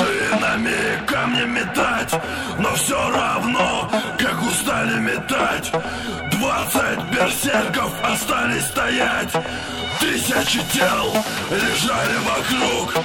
шинами камни метать Но все равно, как устали метать. Двадцать берсерков остались стоять. Тысячи тел лежали вокруг.